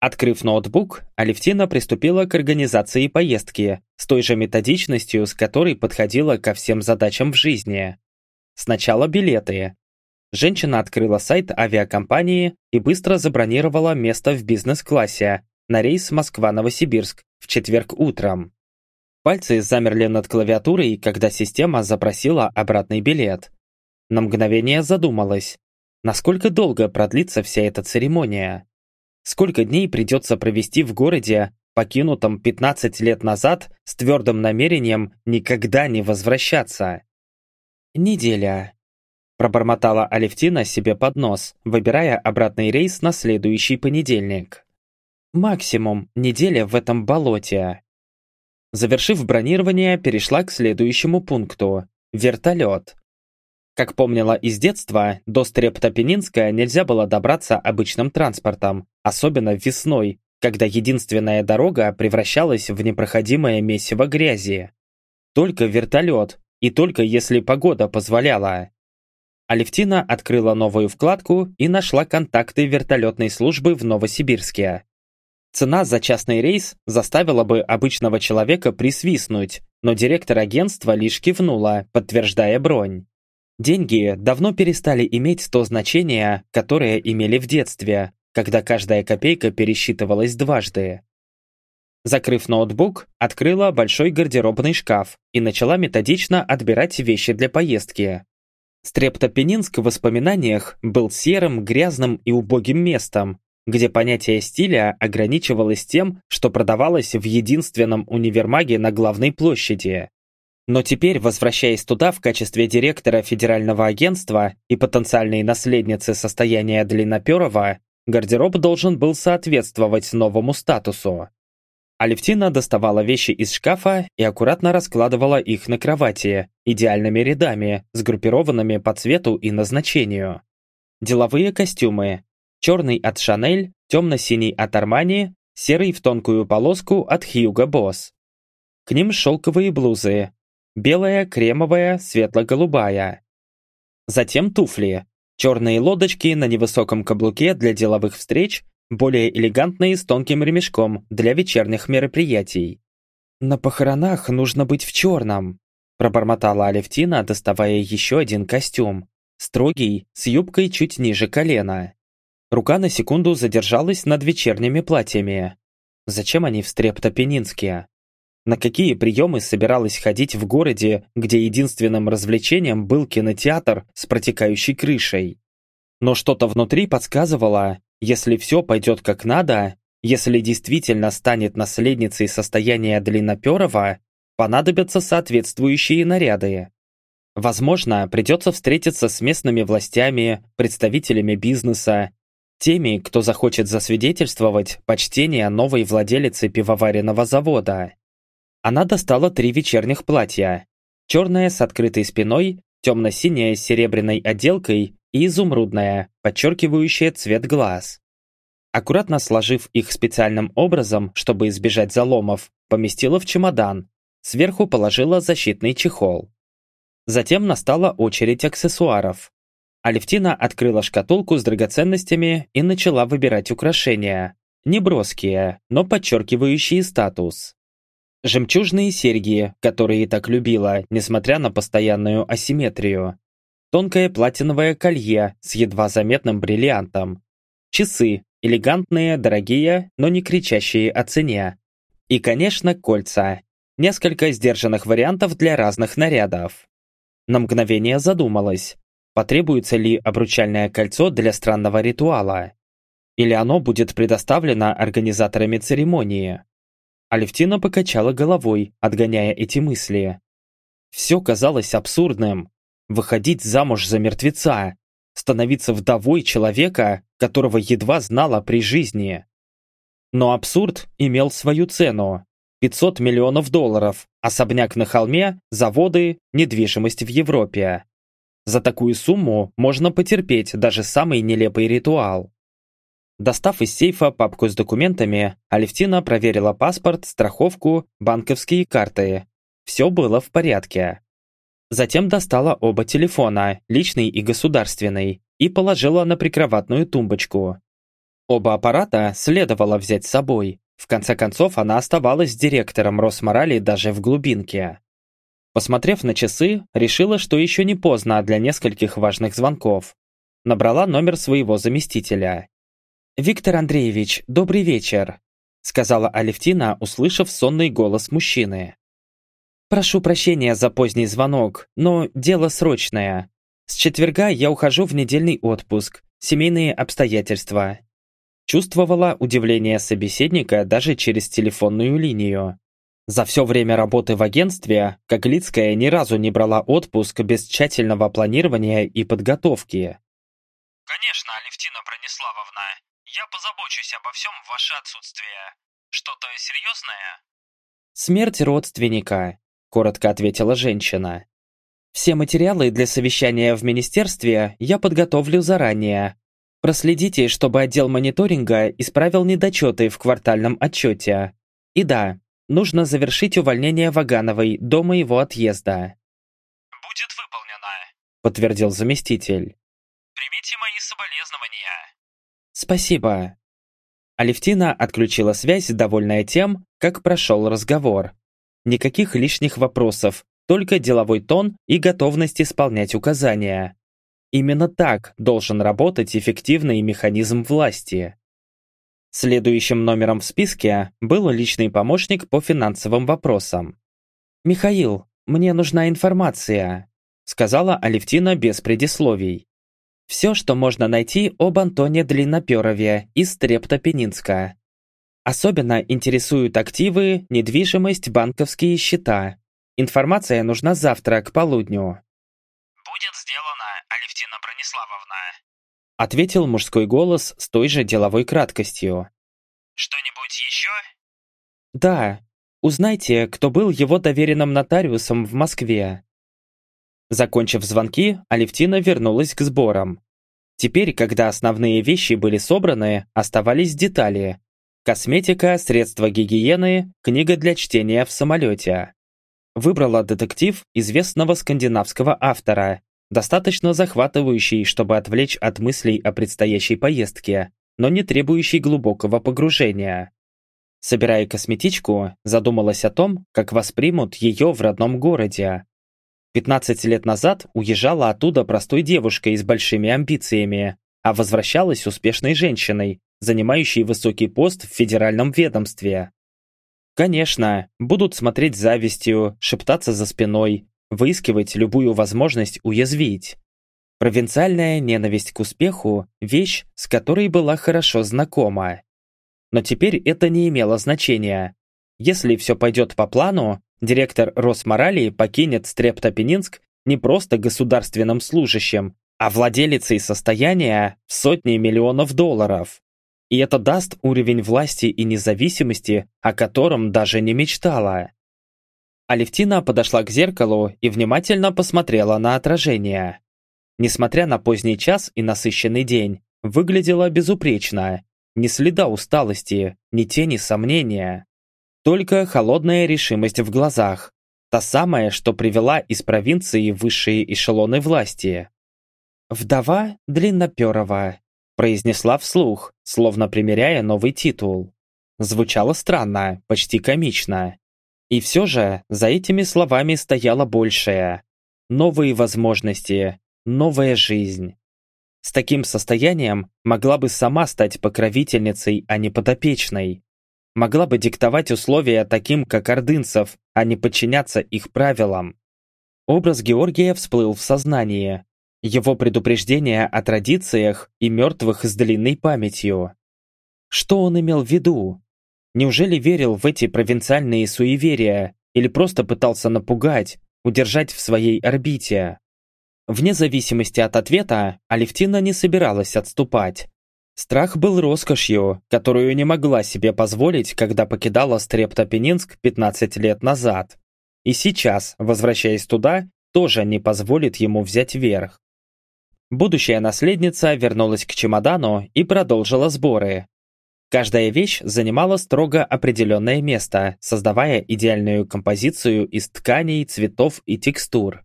Открыв ноутбук, Алевтина приступила к организации поездки с той же методичностью, с которой подходила ко всем задачам в жизни. Сначала билеты. Женщина открыла сайт авиакомпании и быстро забронировала место в бизнес-классе на рейс Москва-Новосибирск в четверг утром. Пальцы замерли над клавиатурой, когда система запросила обратный билет. На мгновение задумалась, насколько долго продлится вся эта церемония. Сколько дней придется провести в городе, покинутом 15 лет назад, с твердым намерением никогда не возвращаться? «Неделя», – пробормотала Алевтина себе под нос, выбирая обратный рейс на следующий понедельник. «Максимум неделя в этом болоте». Завершив бронирование, перешла к следующему пункту – вертолет. Как помнила из детства, до Стрептопенинска нельзя было добраться обычным транспортом, особенно весной, когда единственная дорога превращалась в непроходимое месиво грязи. Только вертолет, и только если погода позволяла. Алевтина открыла новую вкладку и нашла контакты вертолетной службы в Новосибирске. Цена за частный рейс заставила бы обычного человека присвистнуть, но директор агентства лишь кивнула, подтверждая бронь. Деньги давно перестали иметь то значение, которое имели в детстве, когда каждая копейка пересчитывалась дважды. Закрыв ноутбук, открыла большой гардеробный шкаф и начала методично отбирать вещи для поездки. Стрептопенинск в воспоминаниях был серым, грязным и убогим местом, где понятие стиля ограничивалось тем, что продавалось в единственном универмаге на главной площади. Но теперь, возвращаясь туда в качестве директора федерального агентства и потенциальной наследницы состояния Длинноперова, гардероб должен был соответствовать новому статусу. Алевтина доставала вещи из шкафа и аккуратно раскладывала их на кровати, идеальными рядами, сгруппированными по цвету и назначению. Деловые костюмы. Черный от Шанель, темно-синий от Армани, серый в тонкую полоску от Хьюго Босс. К ним шелковые блузы, белая, кремовая, светло-голубая. Затем туфли, черные лодочки на невысоком каблуке для деловых встреч, более элегантные с тонким ремешком для вечерних мероприятий. «На похоронах нужно быть в черном», пробормотала Алевтина, доставая еще один костюм, строгий, с юбкой чуть ниже колена. Рука на секунду задержалась над вечерними платьями. Зачем они в Стрептопенинске? на какие приемы собиралась ходить в городе, где единственным развлечением был кинотеатр с протекающей крышей. Но что-то внутри подсказывало, если все пойдет как надо, если действительно станет наследницей состояния Длинноперова, понадобятся соответствующие наряды. Возможно, придется встретиться с местными властями, представителями бизнеса, теми, кто захочет засвидетельствовать почтение новой владелицы пивоваренного завода. Она достала три вечерних платья. Черное с открытой спиной, темно-синее с серебряной отделкой и изумрудное, подчеркивающее цвет глаз. Аккуратно сложив их специальным образом, чтобы избежать заломов, поместила в чемодан. Сверху положила защитный чехол. Затем настала очередь аксессуаров. Алевтина открыла шкатулку с драгоценностями и начала выбирать украшения. Неброские, но подчеркивающие статус. Жемчужные серьги, которые так любила, несмотря на постоянную асимметрию. Тонкое платиновое колье с едва заметным бриллиантом. Часы, элегантные, дорогие, но не кричащие о цене. И, конечно, кольца. Несколько сдержанных вариантов для разных нарядов. На мгновение задумалась. Потребуется ли обручальное кольцо для странного ритуала. Или оно будет предоставлено организаторами церемонии. Алевтина покачала головой, отгоняя эти мысли. Все казалось абсурдным. Выходить замуж за мертвеца, становиться вдовой человека, которого едва знала при жизни. Но абсурд имел свою цену. 500 миллионов долларов, особняк на холме, заводы, недвижимость в Европе. За такую сумму можно потерпеть даже самый нелепый ритуал. Достав из сейфа папку с документами, Алевтина проверила паспорт, страховку, банковские карты. Все было в порядке. Затем достала оба телефона, личный и государственный, и положила на прикроватную тумбочку. Оба аппарата следовало взять с собой. В конце концов, она оставалась директором Росморали даже в глубинке. Посмотрев на часы, решила, что еще не поздно для нескольких важных звонков. Набрала номер своего заместителя. «Виктор Андреевич, добрый вечер», сказала Алевтина, услышав сонный голос мужчины. «Прошу прощения за поздний звонок, но дело срочное. С четверга я ухожу в недельный отпуск, семейные обстоятельства». Чувствовала удивление собеседника даже через телефонную линию. За все время работы в агентстве Коглицкая ни разу не брала отпуск без тщательного планирования и подготовки. «Конечно, Алевтина Брониславовна, я позабочусь обо всем в ваше отсутствие. Что-то серьезное?» «Смерть родственника», коротко ответила женщина. Все материалы для совещания в министерстве я подготовлю заранее. Проследите, чтобы отдел мониторинга исправил недочеты в квартальном отчете. И да, нужно завершить увольнение Вагановой до моего отъезда. «Будет выполнено», — подтвердил заместитель. «Примите мои соболезнования». «Спасибо». Алевтина отключила связь, довольная тем, как прошел разговор. Никаких лишних вопросов, только деловой тон и готовность исполнять указания. Именно так должен работать эффективный механизм власти. Следующим номером в списке был личный помощник по финансовым вопросам. «Михаил, мне нужна информация», сказала Алевтина без предисловий. «Все, что можно найти об Антоне Длинноперове из Трептопенинска. Особенно интересуют активы, недвижимость, банковские счета. Информация нужна завтра к полудню. «Будет сделано, Алевтина Брониславовна», ответил мужской голос с той же деловой краткостью. «Что-нибудь еще?» «Да. Узнайте, кто был его доверенным нотариусом в Москве». Закончив звонки, Алевтина вернулась к сборам. Теперь, когда основные вещи были собраны, оставались детали, Косметика, средства гигиены, книга для чтения в самолете. Выбрала детектив известного скандинавского автора, достаточно захватывающий, чтобы отвлечь от мыслей о предстоящей поездке, но не требующий глубокого погружения. Собирая косметичку, задумалась о том, как воспримут ее в родном городе. 15 лет назад уезжала оттуда простой девушкой с большими амбициями, а возвращалась успешной женщиной, занимающий высокий пост в федеральном ведомстве. Конечно, будут смотреть завистью, шептаться за спиной, выискивать любую возможность уязвить. Провинциальная ненависть к успеху – вещь, с которой была хорошо знакома. Но теперь это не имело значения. Если все пойдет по плану, директор Росморали покинет Стрептопенинск не просто государственным служащим, а владелицей состояния в сотни миллионов долларов. И это даст уровень власти и независимости, о котором даже не мечтала. Алевтина подошла к зеркалу и внимательно посмотрела на отражение. Несмотря на поздний час и насыщенный день, выглядела безупречно. Ни следа усталости, ни тени сомнения. Только холодная решимость в глазах. Та самая, что привела из провинции высшие эшелоны власти. Вдова Длинноперова произнесла вслух, словно примеряя новый титул. Звучало странно, почти комично. И все же за этими словами стояло большее. Новые возможности, новая жизнь. С таким состоянием могла бы сама стать покровительницей, а не подопечной. Могла бы диктовать условия таким, как ордынцев, а не подчиняться их правилам. Образ Георгия всплыл в сознании. Его предупреждение о традициях и мертвых с длинной памятью. Что он имел в виду? Неужели верил в эти провинциальные суеверия или просто пытался напугать, удержать в своей орбите? Вне зависимости от ответа, Алевтина не собиралась отступать. Страх был роскошью, которую не могла себе позволить, когда покидала Стрептопенинск 15 лет назад. И сейчас, возвращаясь туда, тоже не позволит ему взять верх. Будущая наследница вернулась к чемодану и продолжила сборы. Каждая вещь занимала строго определенное место, создавая идеальную композицию из тканей, цветов и текстур.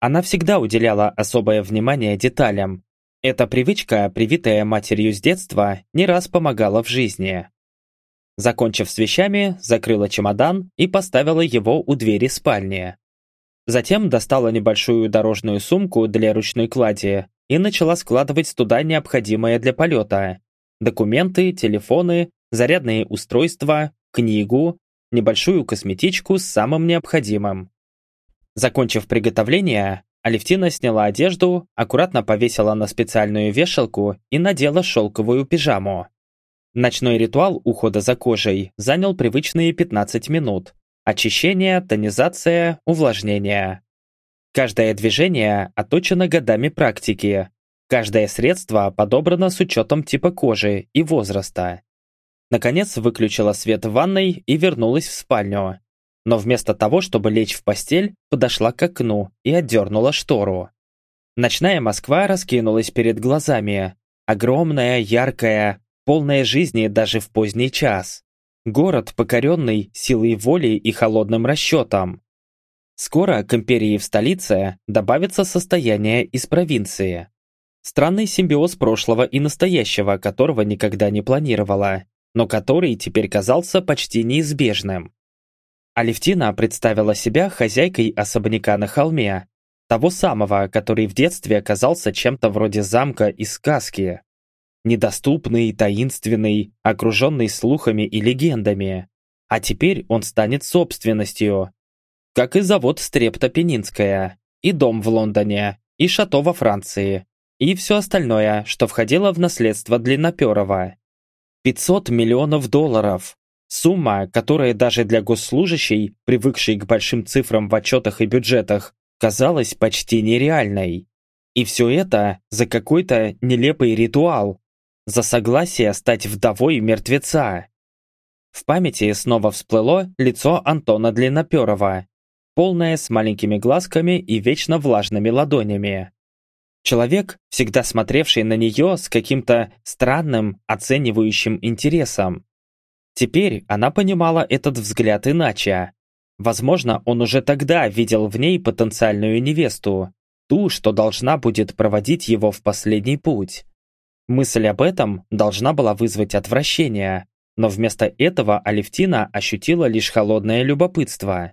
Она всегда уделяла особое внимание деталям. Эта привычка, привитая матерью с детства, не раз помогала в жизни. Закончив с вещами, закрыла чемодан и поставила его у двери спальни. Затем достала небольшую дорожную сумку для ручной клади и начала складывать туда необходимое для полета документы, телефоны, зарядные устройства, книгу, небольшую косметичку с самым необходимым. Закончив приготовление, Алевтина сняла одежду, аккуратно повесила на специальную вешалку и надела шелковую пижаму. Ночной ритуал ухода за кожей занял привычные 15 минут. Очищение, тонизация, увлажнение. Каждое движение оточено годами практики, Каждое средство подобрано с учетом типа кожи и возраста. Наконец выключила свет в ванной и вернулась в спальню. Но вместо того, чтобы лечь в постель, подошла к окну и отдернула штору. Ночная Москва раскинулась перед глазами. Огромная, яркая, полная жизни даже в поздний час. Город, покоренный силой воли и холодным расчетом. Скоро к империи в столице добавится состояние из провинции. Странный симбиоз прошлого и настоящего, которого никогда не планировала, но который теперь казался почти неизбежным. Алевтина представила себя хозяйкой особняка на холме, того самого, который в детстве оказался чем-то вроде замка из сказки. Недоступный, таинственный, окруженный слухами и легендами. А теперь он станет собственностью. Как и завод Стрепта Пенинская, и дом в Лондоне, и шато во Франции, и все остальное, что входило в наследство Длинноперова. 500 миллионов долларов. Сумма, которая даже для госслужащей, привыкшей к большим цифрам в отчетах и бюджетах, казалась почти нереальной. И все это за какой-то нелепый ритуал, за согласие стать вдовой мертвеца. В памяти снова всплыло лицо Антона Длинноперова, полное с маленькими глазками и вечно влажными ладонями. Человек, всегда смотревший на нее с каким-то странным, оценивающим интересом. Теперь она понимала этот взгляд иначе. Возможно, он уже тогда видел в ней потенциальную невесту, ту, что должна будет проводить его в последний путь. Мысль об этом должна была вызвать отвращение, но вместо этого Алевтина ощутила лишь холодное любопытство.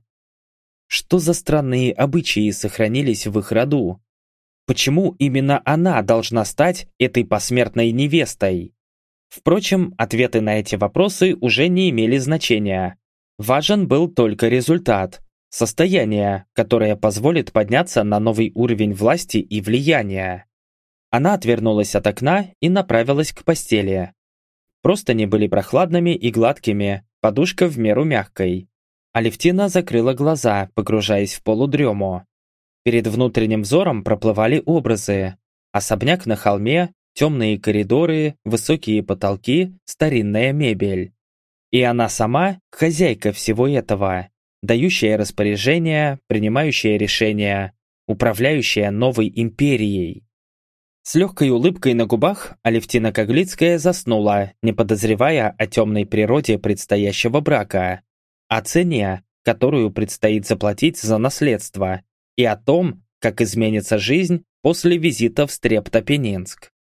Что за странные обычаи сохранились в их роду? Почему именно она должна стать этой посмертной невестой? Впрочем, ответы на эти вопросы уже не имели значения. Важен был только результат – состояние, которое позволит подняться на новый уровень власти и влияния. Она отвернулась от окна и направилась к постели. Простыни были прохладными и гладкими, подушка в меру мягкой. Алевтина закрыла глаза, погружаясь в полудрему. Перед внутренним взором проплывали образы. Особняк на холме, темные коридоры, высокие потолки, старинная мебель. И она сама – хозяйка всего этого, дающая распоряжения, принимающая решения, управляющая новой империей. С легкой улыбкой на губах Алевтина Коглицкая заснула, не подозревая о темной природе предстоящего брака, о цене, которую предстоит заплатить за наследство, и о том, как изменится жизнь после визита в Стрептопенинск.